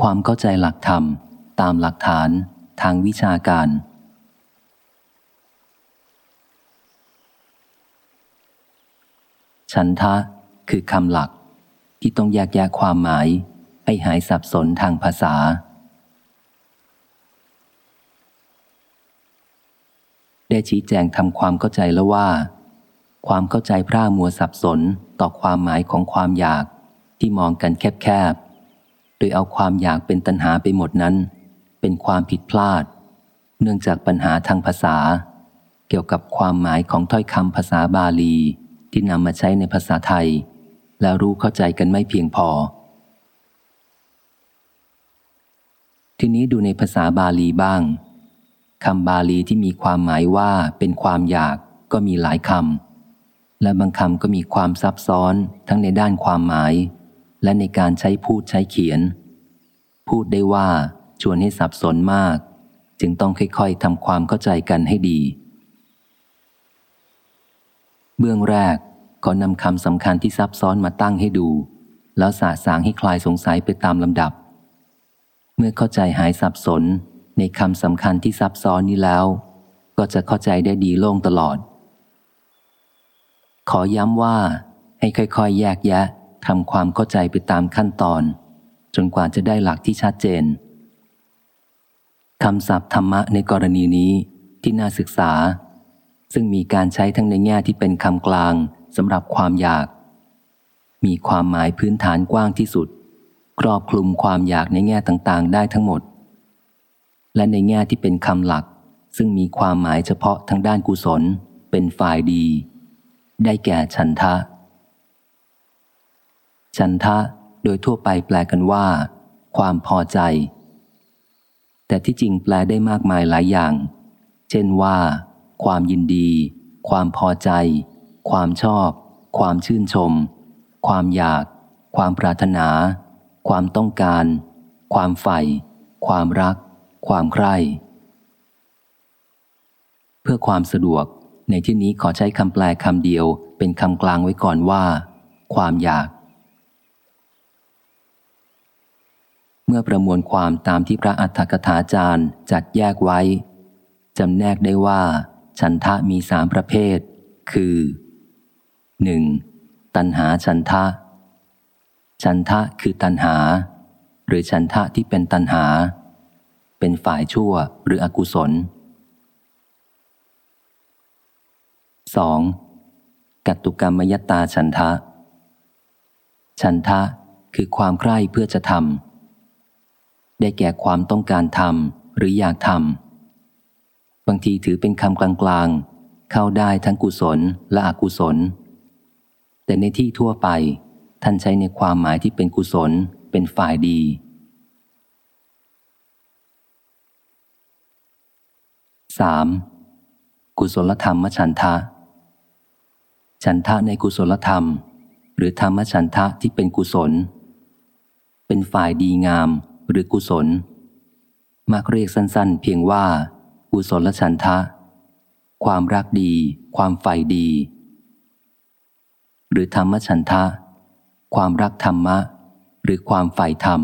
ความเข้าใจหลักธรรม ตามหลักฐานทางวิชาการ ฉันทะคือคำหลักที่ต้องแยกแยะความหมายให้หายสับสนทางภาษา ได้ชี้แจงทำความเข้าใจแล้วว่า ความเข้าใจพร่ามัวสับสนต่อความหมายของความอยากที่มองกันแคบๆ โดยเอาความอยากเป็นตัณหาไปหมดนั้น เป็นความผิดพลาด เนื่องจากปัญหาทางภาษา เกี่ยวกับความหมายของถ้อยคำภาษาบาลี ที่นำมาใช้ในภาษาไทย แล้วรู้เข้าใจกันไม่เพียงพอ ทีนี้ดูในภาษาบาลีบ้างคำบาลีที่มีความหมายว่าเป็นความอยากก็มีหลายคำและบางคำก็มีความซับซ้อนทั้งในด้านความหมาย และในการใช้พูดใช้เขียน พูดได้ว่าชวนให้สับสนมาก จึงต้องค่อยๆทำความเข้าใจกันให้ดี เบื้องแรกก็นำคำสำคัญที่ซับซ้อนมาตั้งให้ดู แล้วสาสางให้คลายสงสัยไปตามลำดับ เมื่อเข้าใจหายสับสนในคำสำคัญที่ซับซ้อนนี้แล้ว ก็จะเข้าใจได้ดีโล่งตลอด ขอย้ำว่าให้ค่อยๆ แยกแยะ ทำความเข้าใจไปตามขั้นตอน จนกว่าจะได้หลักที่ชัดเจนคำศัพท์ธรรมะในกรณีนี้ที่น่าศึกษา ซึ่งมีการใช้ทั้งในแง่ที่เป็นคำกลางสำหรับความอยาก มีความหมายพื้นฐานกว้างที่สุด ครอบคลุมความอยากในแง่ต่างๆ ได้ทั้งหมด และในแง่ที่เป็นคำหลัก ซึ่งมีความหมายเฉพาะทางด้านกุศล เป็นฝ่ายดี ได้แก่ฉันทะ ฉันทะโดยทั่วไปแปลกันว่า ความพอใจ แต่ที่จริงแปลได้มากมายหลายอย่าง เช่นว่า ความยินดี ความพอใจ ความชอบ ความชื่นชม ความอยาก ความปรารถนา ความต้องการ ความใฝ่ความรัก ความใคร่ เพื่อความสะดวก ในที่นี้ขอใช้คำแปลคำเดียวเป็นคำกลางไว้ก่อนว่า ความอยาก เมื่อประมวลความตามที่พระอัฏฐกถาจารย์จัดแยกไว้จำแนกได้ว่า ฉันทะมีสามประเภท คือ 1. ตัณหาฉันทะ ฉันทะคือตัณหา หรือฉันทะที่เป็นตัณหา เป็นฝ่ายชั่วหรืออกุศล 2. กัตตุกรรมยตาฉันทะ ฉันทะคือความใคร่เพื่อจะทำ ได้แก่ความต้องการทำหรืออยากทำบางทีถือเป็นคำกลางๆ เข้าได้ทั้งกุศลและอกุศล แต่ในที่ทั่วไป ท่านใช้ในความหมายที่เป็นกุศลเป็นฝ่ายดี 3. กุศลธรรมฉันทะ ฉันทะในกุศลธรรม หรือธรรมฉันทะที่เป็นกุศล เป็นฝ่ายดีงาม หรือกุศล มักเรียกสั้นๆ เพียงว่า กุศลฉันทะ ความรักดี ความใฝ่ดี หรือธรรมฉันทะ ความรักธรรมะ หรือความใฝ่ธรรม